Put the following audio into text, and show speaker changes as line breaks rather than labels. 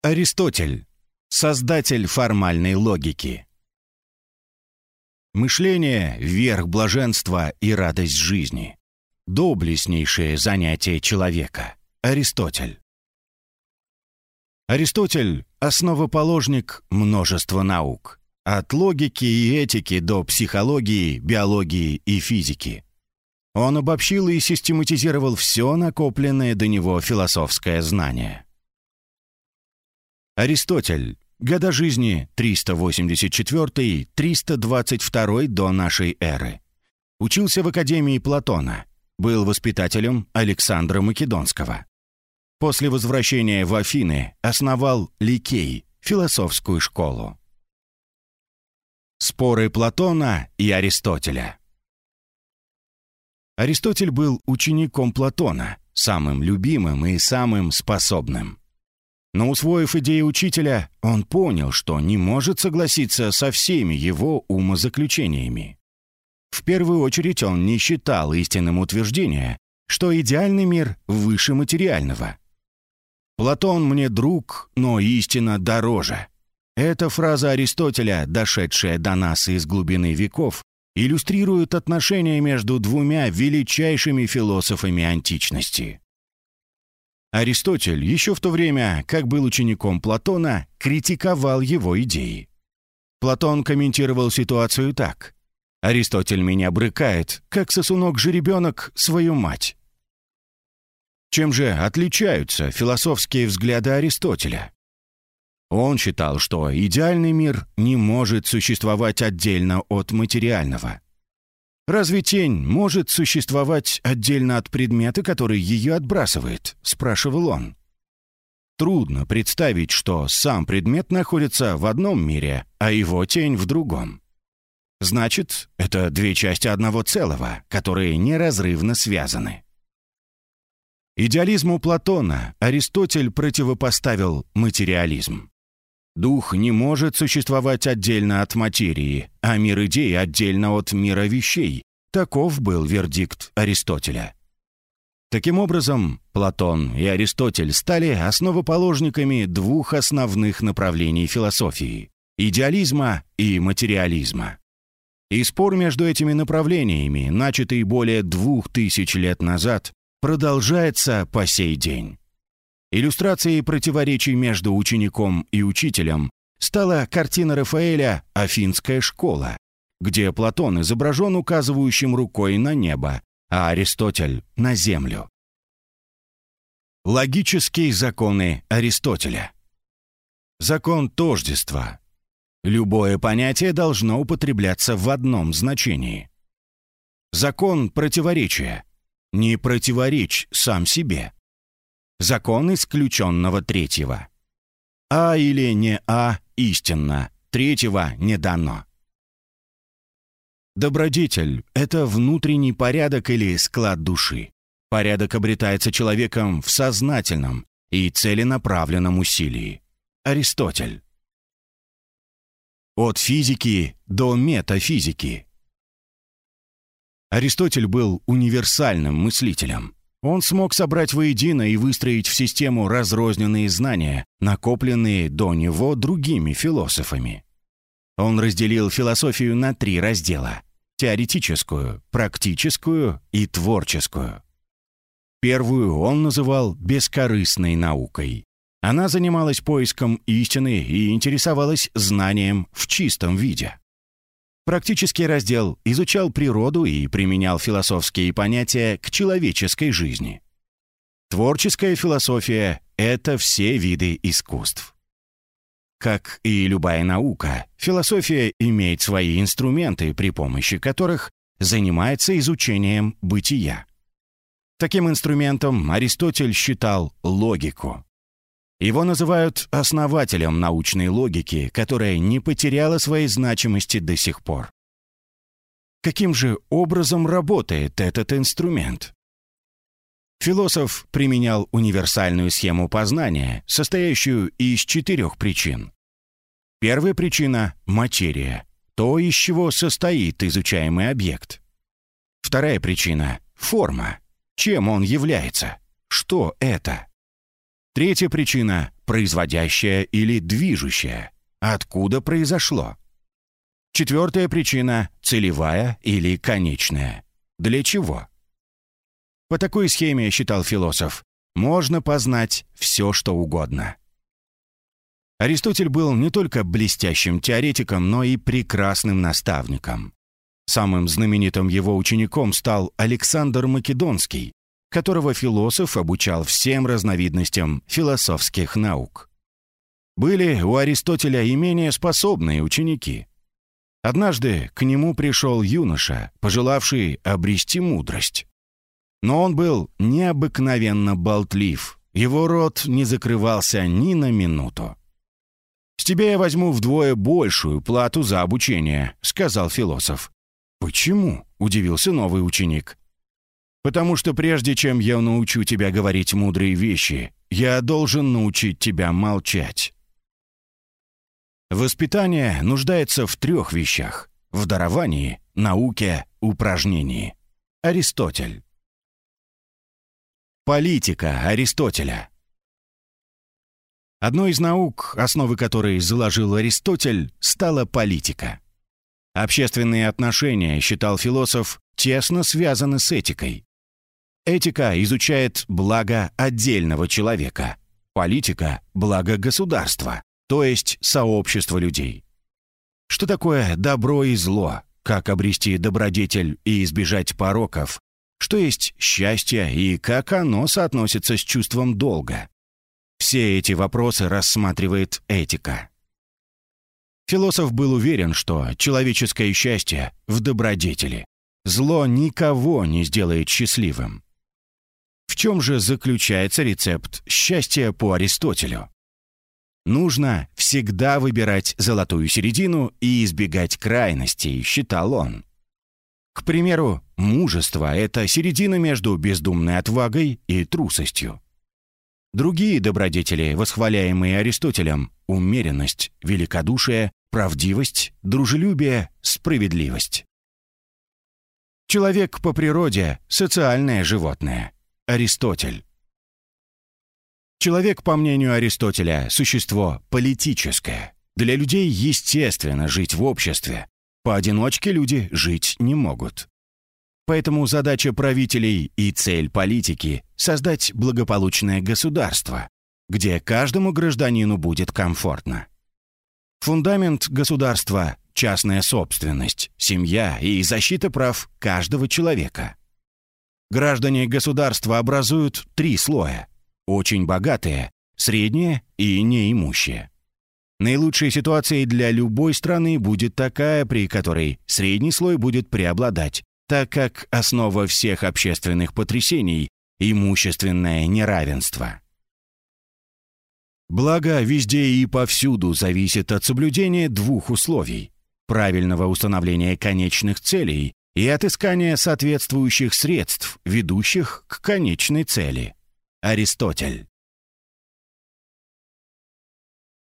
Аристотель. Создатель формальной логики. Мышление — верх блаженства и радость жизни. Доблестнейшее занятие человека. Аристотель. Аристотель — основоположник множества наук. От логики и этики до психологии, биологии и физики. Он обобщил и систематизировал все накопленное до него философское знание. Аристотель. Года жизни 384-322 до нашей эры. Учился в Академии Платона. Был воспитателем Александра Македонского. После возвращения в Афины основал Ликей, философскую школу. Споры Платона и Аристотеля. Аристотель был учеником Платона, самым любимым и самым способным. Но усвоив идеи учителя, он понял, что не может согласиться со всеми его умозаключениями. В первую очередь он не считал истинным утверждение, что идеальный мир выше материального. «Платон мне друг, но истина дороже». Эта фраза Аристотеля, дошедшая до нас из глубины веков, иллюстрирует отношения между двумя величайшими философами античности. Аристотель еще в то время, как был учеником Платона, критиковал его идеи. Платон комментировал ситуацию так. «Аристотель меня брыкает, как сосунок-жеребенок свою мать». Чем же отличаются философские взгляды Аристотеля? Он считал, что идеальный мир не может существовать отдельно от материального. «Разве тень может существовать отдельно от предмета, который ее отбрасывает?» — спрашивал он. Трудно представить, что сам предмет находится в одном мире, а его тень в другом. Значит, это две части одного целого, которые неразрывно связаны. Идеализму Платона Аристотель противопоставил материализм. Дух не может существовать отдельно от материи, а мир идей отдельно от мира вещей. Таков был вердикт Аристотеля. Таким образом, Платон и Аристотель стали основоположниками двух основных направлений философии – идеализма и материализма. И спор между этими направлениями, начатый более двух тысяч лет назад, продолжается по сей день. Иллюстрацией противоречий между учеником и учителем стала картина Рафаэля «Афинская школа», где Платон изображен указывающим рукой на небо, а Аристотель — на землю. Логические законы Аристотеля. Закон тождества. Любое понятие должно употребляться в одном значении. Закон противоречия. Не противоречь сам себе. Закон исключенного третьего. А или не А истинно, третьего не дано. Добродетель — это внутренний порядок или склад души. Порядок обретается человеком в сознательном и целенаправленном усилии. Аристотель. От физики до метафизики. Аристотель был универсальным мыслителем. Он смог собрать воедино и выстроить в систему разрозненные знания, накопленные до него другими философами. Он разделил философию на три раздела – теоретическую, практическую и творческую. Первую он называл бескорыстной наукой. Она занималась поиском истины и интересовалась знанием в чистом виде. Практический раздел изучал природу и применял философские понятия к человеческой жизни. Творческая философия — это все виды искусств. Как и любая наука, философия имеет свои инструменты, при помощи которых занимается изучением бытия. Таким инструментом Аристотель считал логику. Его называют основателем научной логики, которая не потеряла своей значимости до сих пор. Каким же образом работает этот инструмент? Философ применял универсальную схему познания, состоящую из четырех причин. Первая причина — материя, то, из чего состоит изучаемый объект. Вторая причина — форма, чем он является, что это. Третья причина — производящее или движущее. Откуда произошло? Четвертая причина – целевая или конечная. Для чего? По такой схеме, считал философ, можно познать все, что угодно. Аристотель был не только блестящим теоретиком, но и прекрасным наставником. Самым знаменитым его учеником стал Александр Македонский, которого философ обучал всем разновидностям философских наук. Были у Аристотеля и менее способные ученики. Однажды к нему пришел юноша, пожелавший обрести мудрость. Но он был необыкновенно болтлив, его рот не закрывался ни на минуту. «С тебя я возьму вдвое большую плату за обучение», — сказал философ. «Почему?» — удивился новый ученик. «Потому что прежде чем я научу тебя говорить мудрые вещи, я должен научить тебя молчать». Воспитание нуждается в трех вещах – в даровании, науке, упражнении. Аристотель. Политика Аристотеля. Одной из наук, основы которой заложил Аристотель, стала политика. Общественные отношения, считал философ, тесно связаны с этикой. Этика изучает благо отдельного человека, политика – благо государства то есть сообщество людей. Что такое добро и зло? Как обрести добродетель и избежать пороков? Что есть счастье и как оно соотносится с чувством долга? Все эти вопросы рассматривает этика. Философ был уверен, что человеческое счастье в добродетели. Зло никого не сделает счастливым. Чем же заключается рецепт счастья по Аристотелю? Нужно всегда выбирать золотую середину и избегать крайностей, считал он. К примеру, мужество — это середина между бездумной отвагой и трусостью. Другие добродетели, восхваляемые Аристотелем — умеренность, великодушие, правдивость, дружелюбие, справедливость. Человек по природе — социальное животное. Аристотель. Человек, по мнению Аристотеля, существо политическое. Для людей естественно жить в обществе. Поодиночке люди жить не могут. Поэтому задача правителей и цель политики — создать благополучное государство, где каждому гражданину будет комфортно. Фундамент государства — частная собственность, семья и защита прав каждого человека. Граждане государства образуют три слоя очень богатые, средние и неимущие. Наилучшей ситуацией для любой страны будет такая, при которой средний слой будет преобладать, так как основа всех общественных потрясений – имущественное неравенство. Благо, везде и повсюду зависит от соблюдения двух условий – правильного установления конечных целей и отыскания соответствующих средств, ведущих к конечной цели – Аристотель.